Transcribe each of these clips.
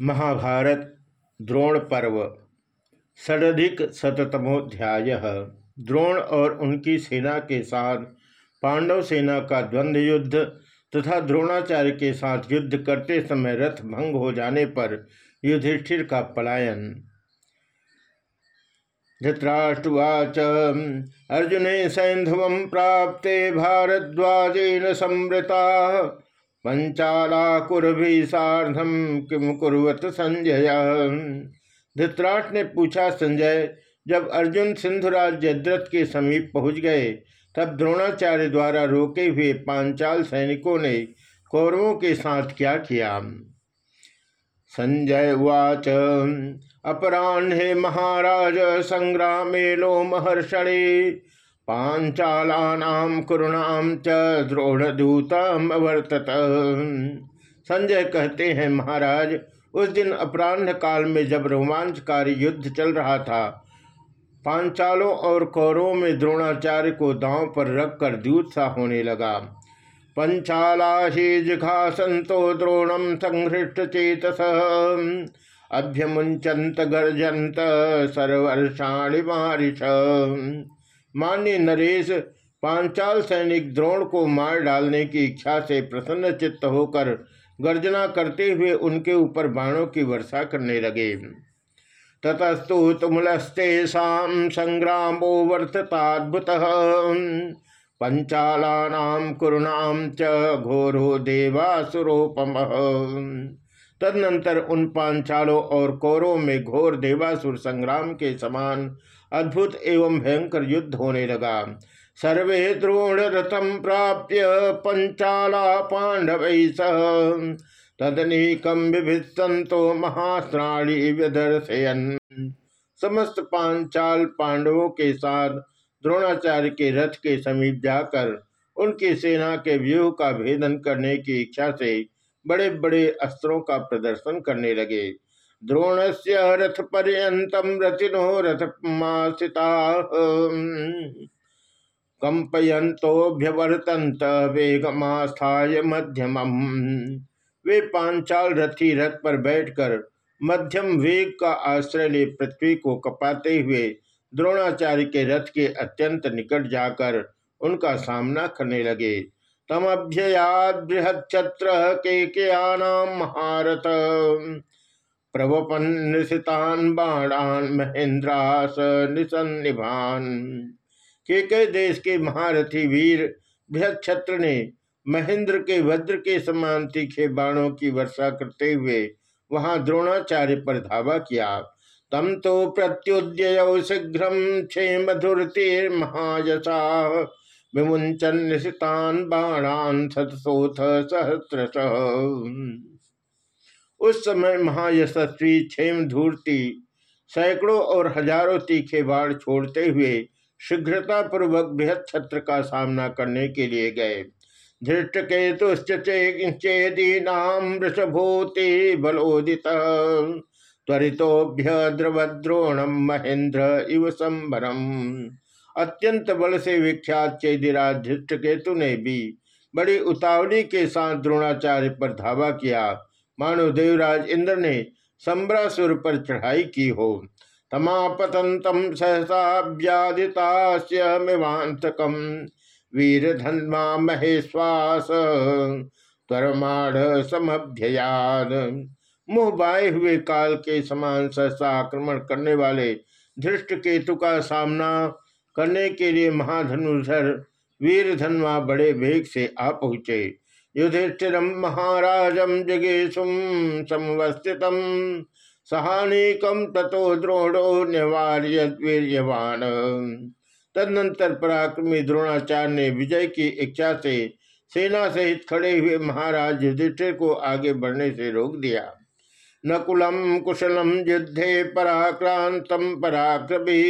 महाभारत द्रोण पर्व, षडधिक शतमोध्याय द्रोण और उनकी सेना के साथ, पांडव सेना का द्वंद्व युद्ध तथा द्रोणाचार्य के साथ युद्ध करते समय रथ भंग हो जाने पर युधिष्ठिर का पलायन। धृतराष्ट्रवाच, अर्जुने सैंधव प्राप्ते भारद्वाजेन संवृता। पंचाला कुरभि साधम किम कुरत संजय। धृतराष्ट्र ने पूछा, संजय, जब अर्जुन सिंधुराज जद्रथ के समीप पहुँच गए, तब द्रोणाचार्य द्वारा रोके हुए पांचाल सैनिकों ने कौरवों के साथ क्या किया? संजय वाच अपराह्ने महाराज, संग्रामे लो महर्षणे पांचालानाम कुरुणाम च द्रोणदूतम अवर्तत। संजय कहते हैं, महाराज, उस दिन अपराह्न काल में जब रोमांचकारी युद्ध चल रहा था, पांचालों और कौरों में द्रोणाचार्य को दांव पर रखकर दूत सा होने लगा। पंचाला ही जिघा संतो द्रोणम संहृष्ट चेतस। अभ्यमुंचंत गर्जंत सर्वर्षाणि मारिष। मान्य नरेश पांचाल सैनिक द्रोण को मार डालने की इच्छा से प्रसन्न चित्त होकर गर्जना करते हुए उनके ऊपर बाणों की वर्षा करने लगे। ततस्तु तुमलस्तेषा संग्रामो वर्तताद्भुत। पंचालानाम कुरुणाम च घोरो देवासुरोपम। तदनंतर उन पांचालों और कौरों में घोर देवासुर संग्राम के समान अद्भुत एवं भयंकर युद्ध होने लगा। सर्वे द्रोण रथम प्राप्य पंचाला पांडव तदनीकम विभिस्तंतो महास्त्राणी व्यदर्शयन। समस्त पांचाल पांडवों के साथ द्रोणाचार्य के रथ के समीप जाकर उनकी सेना के व्यूह का भेदन करने की इच्छा से बड़े बड़े अस्त्रों का प्रदर्शन करने लगे। द्रोण से रथ पर्यतम रथिनो रथमासिता। कंपयंतोभ्यवर्तंत वेगमास्थाय मध्यम। वे पांचाल रथी रथ पर बैठकर मध्यम वेग का आश्रय ले पृथ्वी को कपाते हुए द्रोणाचार्य के रथ के अत्यंत निकट जाकर उनका सामना करने लगे। तमभ्ययाद बृहद छत्र के महारथ। प्रवपन निशितान बाणान महेंद्रास निसन्निभान। के कई देश के महारथी वीर छत्र ने महेंद्र के वज्र के समान तीखे बाणों की वर्षा करते हुए वहाँ द्रोणाचार्य पर धावा किया। तम तो प्रत्युदय शीघ्र क्षेम धुरतीर महायशा। विमुंचन निशितान बाणान सतसोथ सहस्र उस समय महायशस्वी क्षेम धूर्ति सैकड़ों और हज़ारों तीखे बाढ़ छोड़ते हुए शीघ्रता पूर्वक बृहद छत्र का सामना करने के लिए गए। धृष्ट केतुश्चेदीनाम वृषभूति बलोदित। त्वरितोभ्य द्रवद्रोणम महेंद्र इव संभरम अत्यंत बल से विख्यात चेदिराज धृष्ट केतु ने भी बड़ी उतावली के साथ द्रोणाचार्य पर धावा किया। मानो देवराज इंद्र ने संबरासुर पर चढ़ाई की हो। तमापतंतम सहसा व्याधितास्यमिवांतकम वीर धन्मा महेश्वास, त्वरमाढ़ समभ्ययाद। मुँह बाए हुए काल के समान सहसा आक्रमण करने वाले धृष्ट केतु का सामना करने के लिए महाधनुधर वीर धनवा बड़े वेग से आ पहुँचे। युधिष्ठिर महाराजम जगेशुम समवस्थित सहानीकम तथो द्रोणो निवार्य वीरवान तदनंतर पराक्रमी द्रोणाचार्य ने विजय की इच्छा से सेना सहित खड़े हुए महाराज युधिष्ठिर को आगे बढ़ने से रोक दिया। नकुलम कुशलम युद्धे पराक्रांतम पराक्रमी।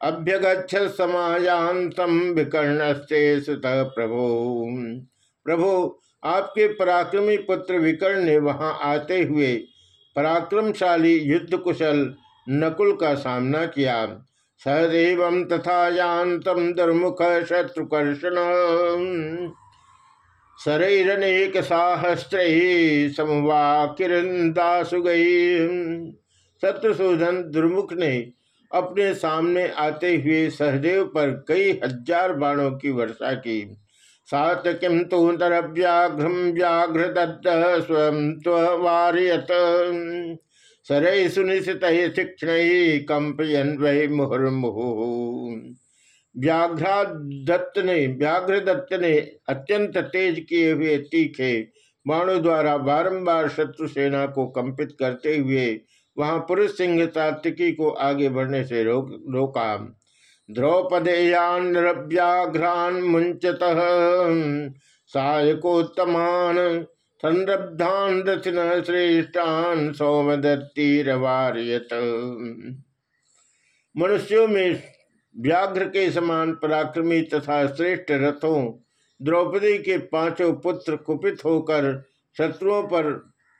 अभ्यगछ समायांतम विकर्ण से सुत प्रभु। प्रभु, आपके पराक्रमी पुत्र विकर्ण ने वहाँ आते हुए पराक्रमशाली युद्ध कुशल नकुल का सामना किया। सहदेव तथा यान्तम दुर्मुख शत्रुकर्षण शरीरनेक साहस्त्र समवाकिरंदासु गई शत्रुशोधन दुर्मुख ने अपने सामने आते हुए सहदेव पर कई हज़ार बाणों की वर्षा की। सात किम तो तरव्याघ्रम व्याघ्र दत्त स्वयं त्वारियत सरय सुनिश्चित शिक्षण कंपयन वै मुहुर्मुहु। व्याघ्रादत्त ने व्याघ्रदत्त ने अत्यंत तेज किए हुए तीखे बाणों द्वारा बारंबार शत्रु सेना को कंपित करते हुए वहाँ पुरुष सिंह सात्विकी को आगे बढ़ने से रोक, रोका। द्रौपदेयान व्याघ्रान मुंचत सायकोत्तमान संरब्धान रचन श्रेष्ठान सौमदत्तीरवार्यत। मनुष्यों में व्याघ्र के समान पराक्रमी तथा श्रेष्ठ रथों द्रौपदी के पाँचों पुत्र कुपित होकर शत्रुओं पर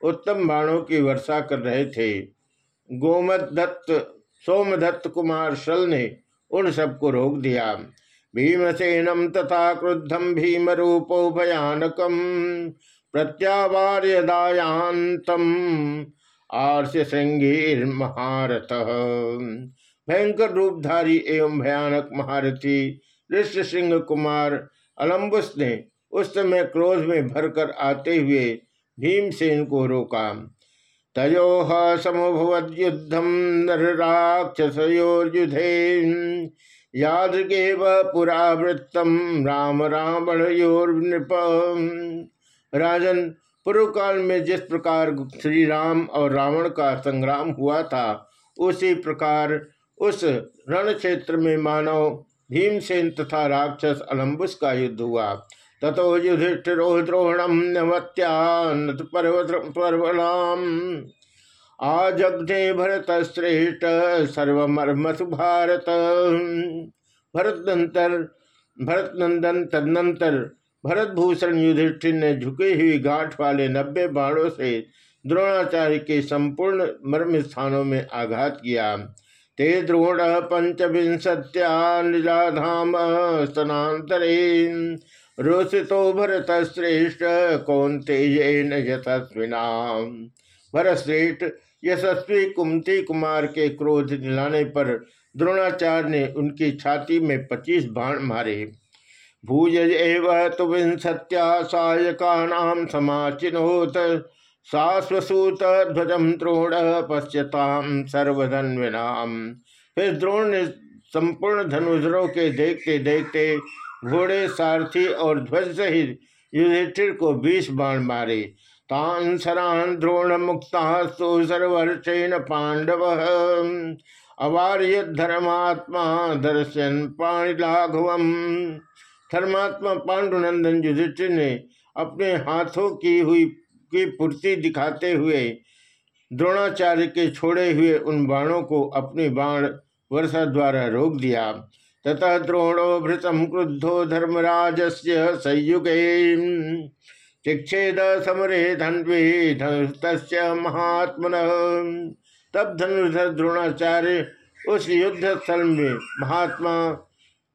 उत्तम बाणों की वर्षा कर रहे थे। गोमद दत्त सोमदत्त कुमार शल ने उन सबको रोक दिया। भीमसेनम तथा क्रुद्धम भीम रूपो भयानकम प्रत्यावार्यदायांतम आर्य श्रृंगीर महारथ। भयंकर रूपधारी एवं भयानक महारथी ऋष्य सिंह कुमार अलम्बुस ने उस समय क्रोध में भरकर आते हुए भीमसेन को रोका। तयो समुभवद्युद्धम नरराक्षसयोर्युधे यादृगेव पुरावृत्तम राम रावण नृप राजन पूर्व काल में जिस प्रकार श्री राम और रावण का संग्राम हुआ था, उसी प्रकार उस रण क्षेत्र में मानव, भीमसेन तथा राक्षस अलम्बुस का युद्ध हुआ। तथो युधिष्ठिरो द्रोणम नवत्यान पर्वलाम आजग्ने भरत श्रेष्ठ सर्वमर्मसु भारत। भरत नंदन तदनंतर भरत भूषण युधिष्ठिर ने झुकी हुई गांठ वाले नब्बे बाणों से द्रोणाचार्य के संपूर्ण मर्म स्थानों में आघात किया। ते द्रोण पंचविंशत्या निजाधाम स्तनातरे। रोषितो भरत श्रेष्ठ कौंते यशस्विना भरत श्रेष्ठ यशस्वी कुमती कुमार के क्रोध दिलाने पर द्रोणाचार्य ने उनकी छाती में पच्चीस बाण मारे। भूज एव तो विंशत्या सायका नाम समाचिनोत सास्वसूत ध्वजम द्रोण पश्यताम सर्वधन्विनाम। फिर द्रोण ने संपूर्ण धनुधरों के देखते देखते घोड़े, सारथी और ध्वज सहित युधिष्ठिर को बीस बाण मारे। तान सरान द्रोण मुक्ता सर्वर्षेण पांडव अवार्य धर्मात्मा दर्शन पाणिलाघव धर्मात्मा पांडुनंदन युधिष्ठिर ने अपने हाथों की हुई, की पूर्ति दिखाते हुए, द्रोणाचार्य के छोड़े हुए उन बाणों को अपनी बाण वर्षा द्वारा रोक दिया। ततः द्रोणो भृतम क्रुद्धो धर्मराज से संयुगे। चिक्षेद समरे धन्वे तस्य महात्मन। तब धनुर्धर द्रोणाचार्य उस युद्ध स्थल में महात्मा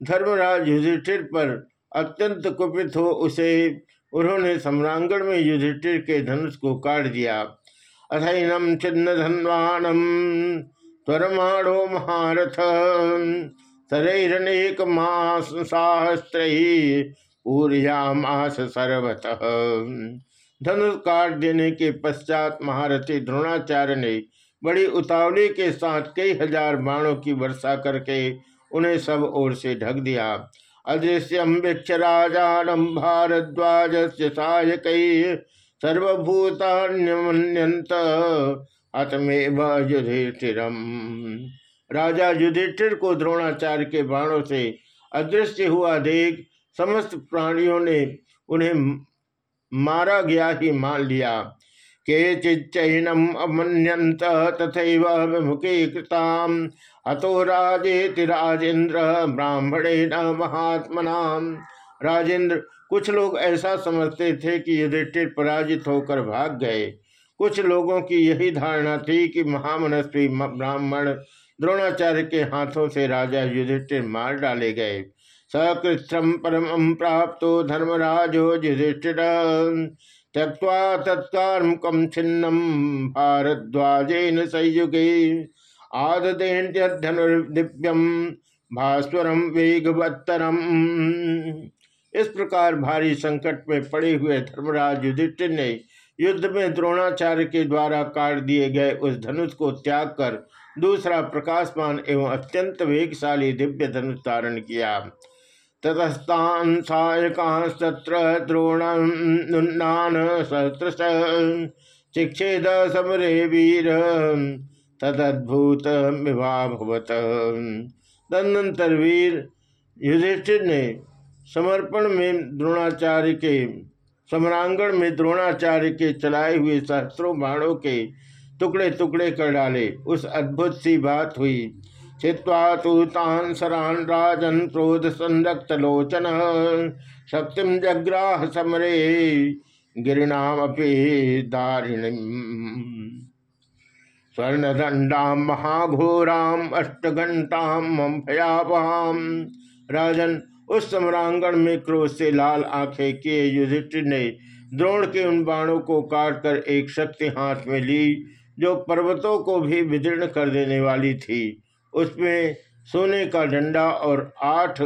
धर्मराज युधिष्ठिर पर अत्यंत कुपित हो उसे, उन्होंने सम्रांगण में युधिष्ठिर के धनुष को काट दिया। अथैनम छिन्न धनवानम, त्वरमाणो महारथ शरैरनेक मास साहस्त्र मास सर्वत। धनुष काट देने के पश्चात महारथी द्रोणाचार्य ने बड़ी उतावली के साथ कई हज़ार बाणों की वर्षा करके उन्हें सब ओर से ढक दिया। अदृश्यम वीक्ष राजानम भारद्वाज से सायक सर्वभूतान्यमन्यंत अतमेव युधिष्ठिरम। राजा युधिष्ठिर को द्रोणाचार्य के बाणों से अदृश्य हुआ देख समस्त प्राणियों ने उन्हें मारा गया ही मान लिया। के अमन्यंत तथा विमुखे कृताम। अतो राजे राजेन्द्र ब्राह्मणे न महात्मना राजेंद्र कुछ लोग ऐसा समझते थे कि युधिष्ठिर पराजित होकर भाग गए। कुछ लोगों की यही धारणा थी कि महामनस्वी ब्राह्मण द्रोणाचार्य के हाथों से राजा युधिष्ठिर मार डाले गए। सकृत्रम परम प्राप्त धर्मराजो युधिष्ठिर। त्यक्वा तत्कर्मकम छिन्नम भारद्वाजेन संयुगे। आददेन्यधनुर्दिव्यम भास्वरम वेगवत्तरम। इस प्रकार भारी संकट में पड़े हुए धर्मराज युधिष्ठिर ने युद्ध में द्रोणाचार्य के द्वारा काट दिए गए उस धनुष को त्याग कर दूसरा प्रकाशमान एवं अत्यंत वेगशाली दिव्य धनुष धारण किया। ततस्तान सायकास्त्र द्रोणान सहस्र शिक्षेद समरे वीर। तदद्भुत भवत। तदनंतर वीर युधिष्ठिर ने समर्पण में द्रोणाचार्य के, समरांगण में द्रोणाचार्य के चलाए हुए सहस्रों बाणों के टुकड़े टुकड़े कर डाले। उस अद्भुत सी बात हुई। चित्वा तो तान सरान राजन क्रोध संरक्त लोचन। शक्तिम जग्राह समरे। गिरिनामपि दारिणी स्वर्णदंडाम महाघोराम अष्टघंटाम भयावहाम राजन, उस सम्रांगण में क्रोध से लाल आँखें किए युधिष्ठिर ने द्रोण के उन बाणों को काटकर एक शक्ति हाथ में ली। जो पर्वतों को भी विदीर्ण कर देने वाली थी, उसमें सोने का डंडा और आठ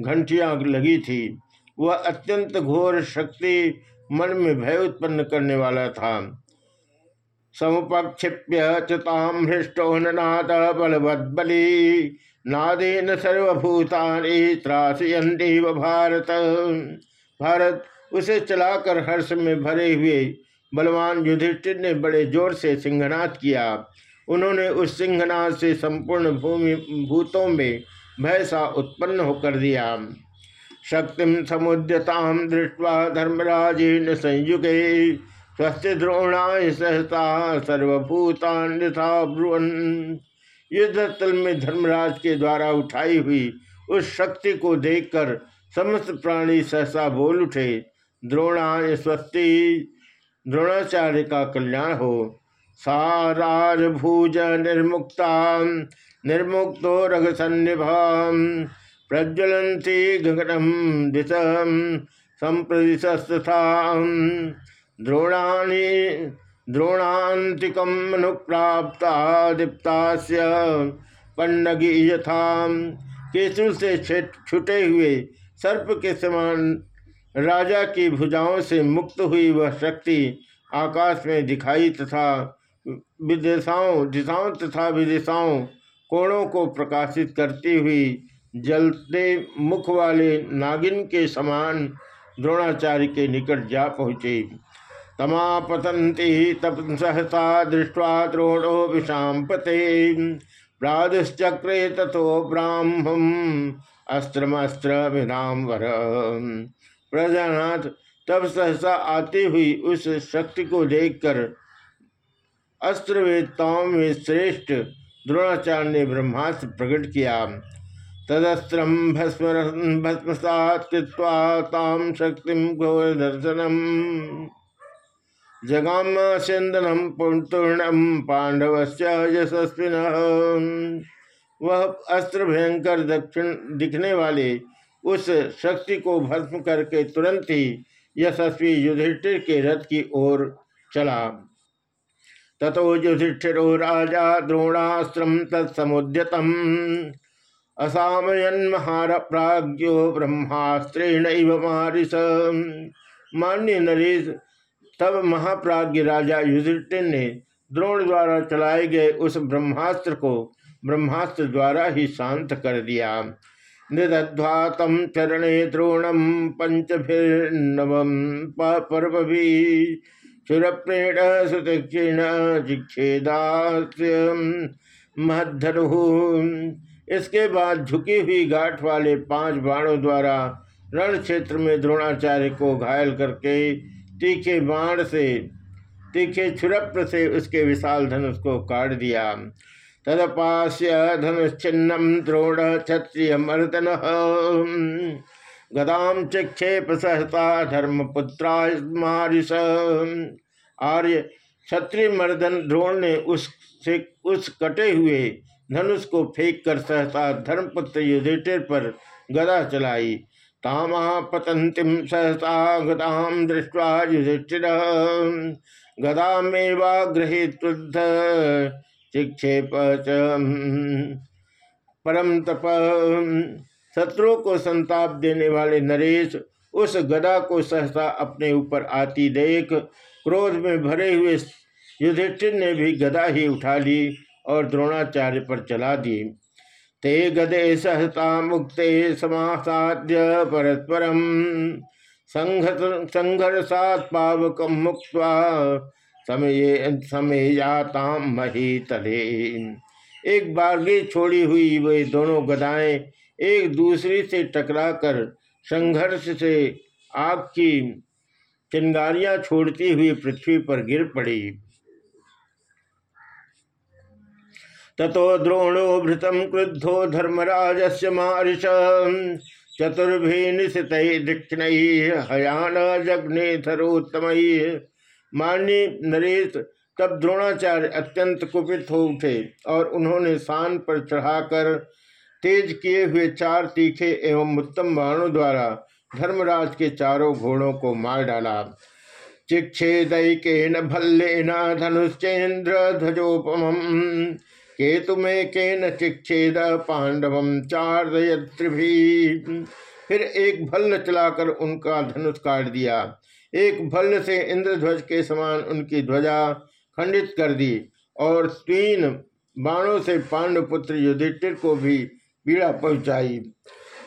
घंटियाँ लगी थी। वह अत्यंत घोर शक्ति मन में भय उत्पन्न करने वाला था। समुपक्षिप्य चताम हृष्टो नाद बलवदली नादेन सर्वभूतानि त्रासयन्तीव भारत। भारत उसे चलाकर हर्ष में भरे हुए बलवान युधिष्ठिर ने बड़े ज़ोर से सिंहनाद किया। उन्होंने उस सिंहनाद से संपूर्ण भूमि, भूतों में भय सा उत्पन्न होकर दिया। शक्ति समुद्यताम दृष्टवा धर्मराजेन संयुगे स्वस्थ द्रोणाय सहता सर्वभूतान ब्रुवन। युद्धस्थल में धर्मराज के द्वारा उठाई हुई उस शक्ति को देखकर समस्त प्राणी सहसा बोल उठे। द्रोणाय स्वस्ति द्रोणाचार्य का कल्याण हो। साराज भूज निर्मुक्ता निर्मुक्तो रघ सन्निभा प्रज्वलती गगनम दिशम संप्रदिशस्था द्रोणानी द्रोणातिकम अनुप्राप्ता दीप्तास्य पन्नगी यथा केसुल से छुटे हुए सर्प के समान राजा की भुजाओं से मुक्त हुई वह शक्ति आकाश में दिखाई तथा विदेशाओं, दिशाओं तथा विदिशाओं कोणों को प्रकाशित करती हुई जलते मुख वाले नागिन के समान द्रोणाचार्य के निकट जा पहुँचे। तमापतंती तप सहसा दृष्ट्वा द्रोणो विषाम पते प्रादुश्चक्रे तथो ब्राह्म अस्त्रमस्त्र विराम वर प्रजानाथ तब सहसा आती हुई उस शक्ति को देखकर अस्त्रवेदताओं में श्रेष्ठ द्रोणाचार्य ने ब्रह्मास्त्र प्रकट किया। तदस्त्रम भस्म भस्मसात ताम शक्ति घोर दर्शनम जगाम चंदनम पूर्णम पांडव यशस्विन। वह अस्त्र भयंकर दक्षिण दिखने वाले उस शक्ति को भस्म करके तुरंत ही यशस्वी युधिष्ठिर के रथ की ओर चला। ततो युधिष्ठिरो राजा द्रोणास्त्रम तत्समुद्यतम। असामयन महार ब्रह्मास्त्रेण मारिस। मान्य नरेश, तब महाप्राज्य राजा युधिष्ठिर ने द्रोण द्वारा चलाए गए उस ब्रह्मास्त्र को ब्रह्मास्त्र द्वारा ही शांत कर दिया। निदध्वा तम चरणे द्रोणम पंचभिर्नव पर्व भी सुरप्रेण सुतीक्षण महधनु इसके बाद झुकी हुई गाठ वाले पाँच बाणों द्वारा रण क्षेत्र में द्रोणाचार्य को घायल करके तीखे बाण से, तीखे छुरप से उसके विशाल धनुष को काट दिया। तदपास्य द्रोण क्षत्रिय मर्दन गदाम चिक्षेप सहता धर्मपुत्रा मारिस आर्य क्षत्रिय मर्दन द्रोण ने उस से उस कटे हुए धनुष को फेंक कर सहता धर्मपुत्र युधिष्ठिर पर गदा चलाई। तामा पतंतिम सहसा गदाम दृष्टवा युधिष्ठिर। गदामेवाग्रहित चिक्षेप परम तप। शत्रुओं को संताप देने वाले नरेश उस गदा को सहसा अपने ऊपर आती देख, क्रोध में भरे हुए युधिष्ठिर ने भी गदा ही उठा ली और द्रोणाचार्य पर चला दी। ते गदे सहता मुक्ते समासाद्य परस्परम। संघर्षात पावक मुक्त समय समयाताम मही तले। एक बारगी छोड़ी हुई वे दोनों गदाएँ एक दूसरे से टकराकर संघर्ष से आग की चिंगारियाँ छोड़ती हुई पृथ्वी पर गिर पड़ी। ततो द्रोणो भृतम क्रुद्धो धर्मराज से मारिश चतुर्भी निशित दीक्षण हयान जग्ने थरोत्तम मान्य नरेश तब द्रोणाचार्य अत्यंत कुपित हो उठे और उन्होंने शान पर चढ़ाकर तेज किए हुए चार तीखे एवं उत्तम बाणों द्वारा धर्मराज के चारों घोड़ों को मार डाला। चिक्षेदन भल्लेन धनुष्चेन्द्र ध्वजोपम केतु में केन चिक्षेद पांडव चार फिर एक भल्ल चलाकर उनका धनुष काट दिया। एक भल्ल से इंद्रध्वज के समान उनकी ध्वजा खंडित कर दी और तीन बाणों से पांडुपुत्र युधिष्ठिर को भी पीड़ा पहुंचाई।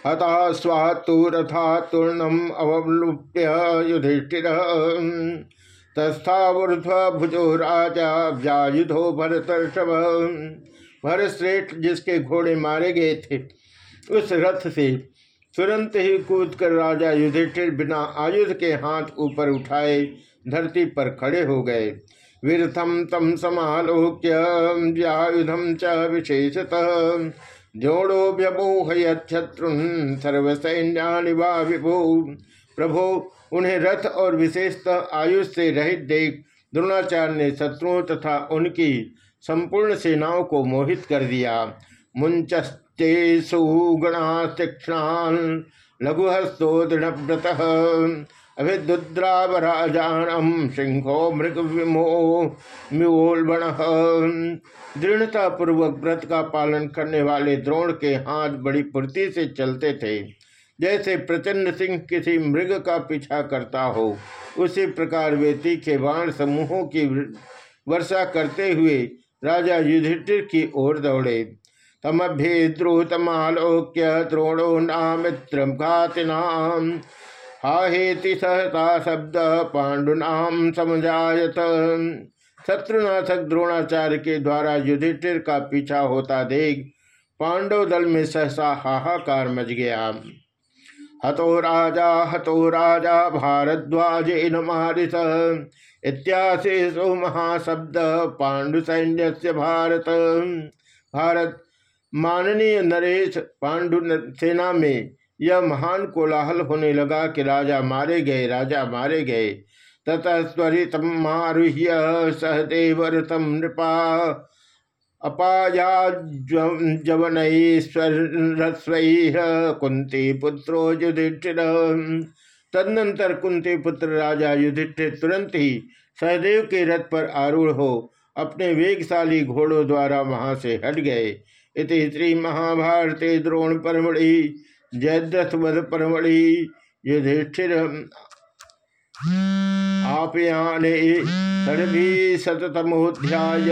हता स्वातु रथा तूर्णम अवलुप्य युधिष्ठिर। तस्थावृध्व भुजो राजा व्यायुधो भरत भरत श्रेष्ठ जिसके घोड़े मारे गए थे, उस रथ से तुरंत ही कूद कर राजा युधिष्ठिर बिना आयुध के हाथ ऊपर उठाए, धरती पर खड़े हो गए। वीरथम तम समालोक्य व्यायुधम च विशेषतः। जोड़ो व्यमोहयत्रुन सर्वसैन्या विभो। प्रभो, उन्हें रथ और विशेषतः आयुष से रहित देख, द्रोणाचार्य ने शत्रुओं तथा उनकी संपूर्ण सेनाओं को मोहित कर दिया। मुंचस्त तेषु गणा तीक्षणान लघुहस्तो दृढ़व्रत अभिद्रावराजानम सिंहो मृग विमो म्योलबण दृढ़ता पूर्वक व्रत का पालन करने वाले द्रोण के हाथ बड़ी फुर्ती से चलते थे। जैसे प्रचंड सिंह किसी मृग का पीछा करता हो, उसी प्रकार वे तीखे बाण समूहों की वर्षा करते हुए राजा युधिष्ठिर की ओर दौड़े। तमभ्यद्रुतमालोक्य द्रोणो नामित्र घातिनाम हाहेति सहता शब्द पांडुनाम समझायत शत्रुनाथक द्रोणाचार्य के द्वारा युधिष्ठिर का पीछा होता देख पांडव दल में सहसा हाहाकार मच गया। हतो राजा हतो राजा, भारद्वाज इन मारिस इत्याशेषो महाशब्द पांडु सैन्य भारत। भारत माननीय नरेश पांडु सेना में यह महान कोलाहल होने लगा कि राजा मारे गए, राजा मारे गए। ततः स्वरित मारुह्य सहदेव रथम नृपा अपाया अपायाजवन कुंती पुत्रो युधिष्ठिर। तदनंतर कुंती पुत्र राजा युधिष्ठिर तुरंत ही सहदेव के रथ पर आरूढ़ हो अपने वेगशाली घोड़ों द्वारा वहाँ से हट गए। इति श्री महाभारते द्रोण परमढ़ि जयद्रथ वध परमढ़ि युधिष्ठिर आपयाने षडभी शतमोध्याय